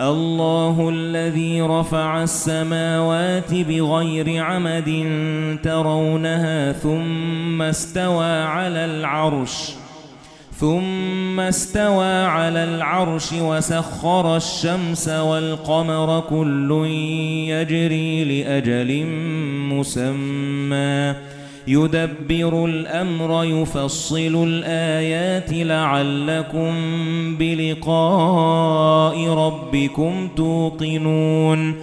اللَّهُ الَّذِي رَفَعَ السَّمَاوَاتِ بِغَيْرِ عَمَدٍ تَرَوْنَهَا ثُمَّ اسْتَوَى عَلَى الْعَرْشِ ثُمَّ اسْتَوَى عَلَى الْعَرْشِ وَسَخَّرَ الشَّمْسَ وَالْقَمَرَ كُلٌّ يَجْرِي لِأَجَلٍ مُّسَمًّى. يُدَبِّرُ الْأَمْرَ يُفَصِّلُ الْآيَاتِ لَعَلَّكُمْ بِلِقَاءِ رَبِّكُمْ تُوقِنُونَ.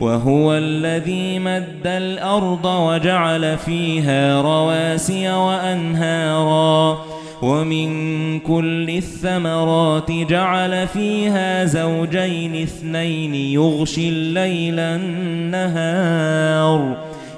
وَهُوَ الَّذِي مَدَّ الْأَرْضَ وَجَعَلَ فِيهَا رَوَاسِيَ وَأَنْهَارًا. وَمِن كُلِّ الثَّمَرَاتِ جَعَلَ فِيهَا زَوْجَيْنِ اثْنَيْنِ يُغْشِي اللَّيْلَ النَّهَارَ.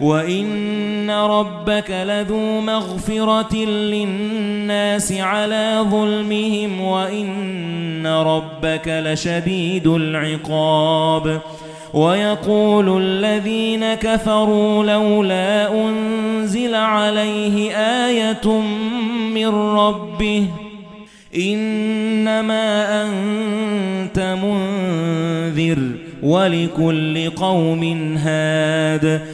وَإِنَّ رَبَّكَ لَذُو مَغْفِرَةٍ لِلنَّاسِ عَلَى ظُلْمِهِمْ وَإِنَّ رَبَّكَ لَشَدِيدُ الْعِقَابِ وَيَقُولُ الَّذِينَ كَفَرُوا لَوْلَا أُنْزِلَ عَلَيْهِ آيَةٌ مِّن رَّبِّهِ إِنَّمَا أَنتَ مُنذِرٌ وَلِكُلِّ قَوْمٍ هَادٍ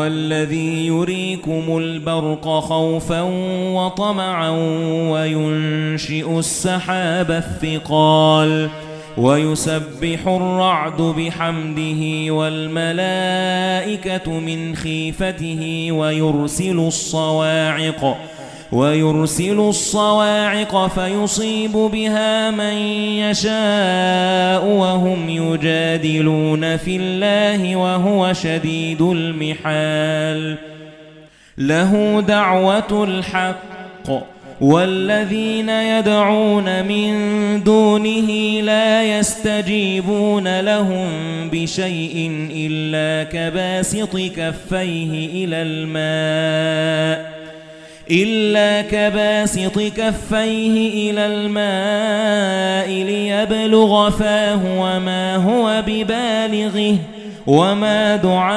هُوَ الَّذِي يُرِيكُمُ الْبَرْقَ خَوْفًا وَطَمَعًا وَيُنشِئُ السَّحَابَ الثِّقَالَ وَيُسَبِّحُ الرَّعْدُ بِحَمْدِهِ وَالْمَلَائِكَةُ مِنْ خِيفَتِهِ وَيُرْسِلُ الصَّوَاعِقَ وَيُرْسِلُ الصَّوَاعِقَ فَيُصِيبُ بِهَا مَن يَشَاءُ وَهُمْ يُجَادِلُونَ فِي اللَّهِ وَهُوَ شَدِيدُ الْمِحَالِ. لَهُ دَعْوَةُ الْحَقِّ وَالَّذِينَ يَدْعُونَ مِن دُونِهِ لَا يَسْتَجِيبُونَ لَهُم بِشَيْءٍ إِلَّا كَبَاسِطِ كَفَّيْهِ إِلَى الْمَاءِ. إِلَّا كَبَاسِطِ كَفَّيْهِ إِلَى الْمَاءِ لِيَبْلُغَ فَاهُ وَمَا هُوَ بِبَالِغِهِ وَمَا دُعَاءُ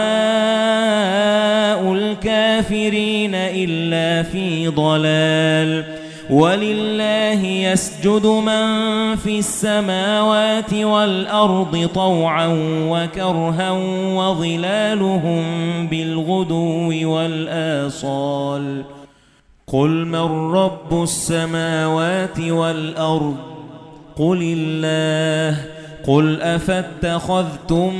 الْكَافِرِينَ إِلَّا فِي ضَلَالٍ. وَلِلَّهِ يَسْجُدُ مَن فِي السَّمَاوَاتِ وَالْأَرْضِ طَوْعًا وَكَرْهًا وَظِلَالُهُم بِالْغُدُوِّ وَالْآصَالِ. قُلْ مَن رَّبُّ السَّمَاوَاتِ وَالْأَرْضِ قُلِ اللَّهُ قُلْ أَفَاتَّخَذْتُم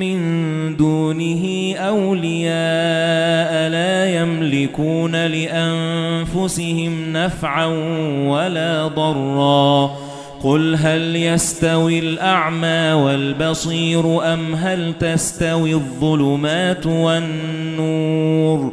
مِّن دُونِهِ أَوْلِيَاءَ لَا يَمْلِكُونَ لِأَنفُسِهِمْ نَفْعًا وَلَا ضَرًّا قُلْ هَلْ يَسْتَوِي الْأَعْمَى وَالْبَصِيرُ أَمْ هَلْ تَسْتَوِي الظُّلُمَاتُ وَالنُّورُ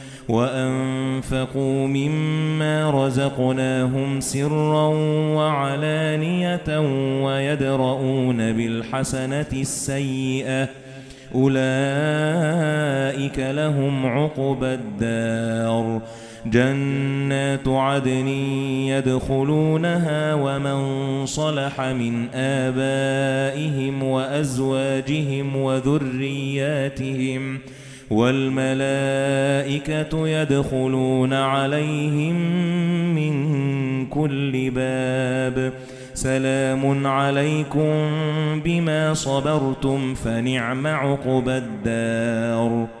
مِمَّا رَزَقْنَاهُمْ سِرًّا وَعَلَانِيَةً وَيَدْرَؤُونَ بِالْحَسَنَةِ السَّيِّئَةَ. أُولَئِكَ لَهُمْ عُقْبَى الدَّارِ. جَنَّاتُ عَدْنٍ يَدْخُلُونَهَا وَمَن صَلَحَ مِنْ آبَائِهِمْ وَأَزْوَاجِهِمْ وَذُرِّيَّاتِهِمْ وَالْمَلَائِكَةُ يَدْخُلُونَ عَلَيْهِمْ مِنْ كُلِّ بَابٍ. سَلَامٌ عَلَيْكُمْ بِمَا صَبَرْتُمْ فَنِعْمَ عُقْبَى الدَّارِ.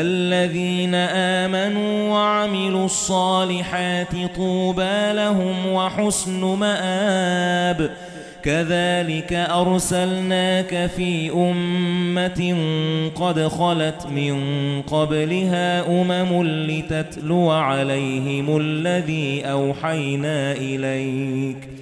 الذين آمنوا وعملوا الصالحات طوبى لهم وحسن مآب. كذلك أرسلناك في أمة قد خلت من قبلها أمم لتتلو عليهم الذي أوحينا إليك.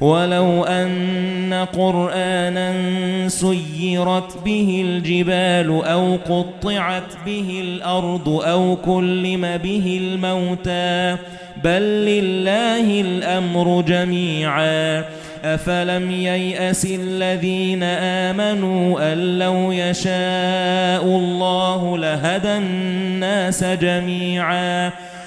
وَلَوْ أَنَّ قُرْآنًا سُيِّرَتْ بِهِ الْجِبَالُ أَوْ قُطِّعَتْ بِهِ الْأَرْضُ أَوْ كُلِّمَ بِهِ الْمَوْتَى بَل لِّلَّهِ الْأَمْرُ جَمِيعًا. أَفَلَمْ يَيْأَسِ الَّذِينَ آمَنُوا أَن لَّوْ يَشَاءُ اللَّهُ لَهَدَى النَّاسَ جَمِيعًا.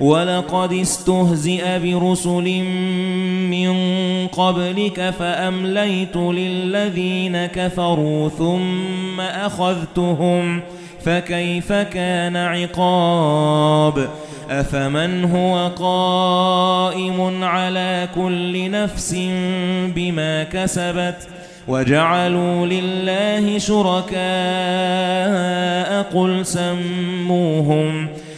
وَلَقَدِ اسْتُهْزِئَ بِرُسُلٍ مِنْ قَبْلِكَ فَأَمْلَيْتُ لِلَّذِينَ كَفَرُوا ثُمَّ أَخَذْتُهُمْ فَكَيْفَ كَانَ عِقَابِ؟ أَفَمَنْ هُوَ قَائِمٌ عَلَى كُلِّ نَفْسٍ بِمَا كَسَبَتْ؟ وَجَعَلُوا لِلَّهِ شُرَكَاءَ قُلْ سَمُّوهُمْ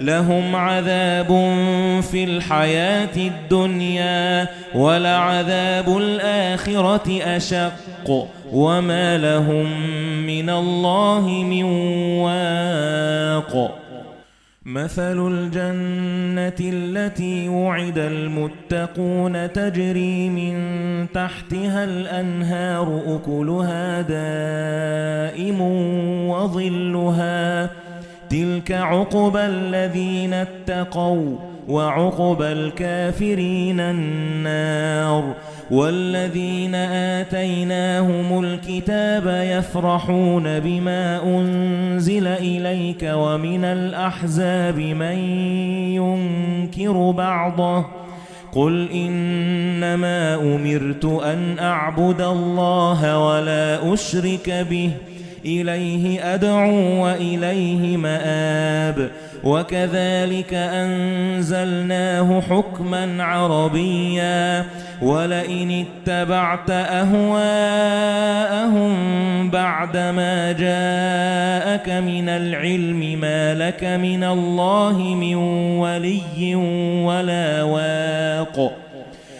لَهُمْ عَذَابٌ فِي الْحَيَاةِ الدُّنْيَا وَلَعَذَابُ الْآخِرَةِ أَشَقُّ وَمَا لَهُم مِّنَ اللَّهِ مِن وَاقٍ. مَثَلُ الْجَنَّةِ الَّتِي وُعِدَ الْمُتَّقُونَ تَجْرِي مِن تَحْتِهَا الْأَنْهَارُ أُكُلُهَا دَائِمٌ وَظِلُّهَا تِلْكَ عُقْبَى الَّذِينَ اتَّقَوْا وَعُقْبَى الْكَافِرِينَ النَّارُ وَالَّذِينَ آتَيْنَاهُمُ الْكِتَابَ يَفْرَحُونَ بِمَا أُنْزِلَ إِلَيْكَ وَمِنَ الْأَحْزَابِ مَن يُنكِرُ بَعْضَهُ قُلْ إِنَّمَا أُمِرْتُ أَنْ أَعْبُدَ اللَّهَ وَلَا أُشْرِكَ بِهِ إِلَيْهِ أَدْعُو وَإِلَيْهِ مَآبِ. وَكَذَلِكَ أَنزَلْنَاهُ حُكْمًا عَرَبِيًّا. وَلَئِنِ اتَّبَعْتَ أَهْوَاءَهُمْ بَعْدَمَا جَاءَكَ مِنَ الْعِلْمِ مَا لَكَ مِنَ اللَّهِ مِنْ وَلِيٍّ وَلَا وَاقٍ.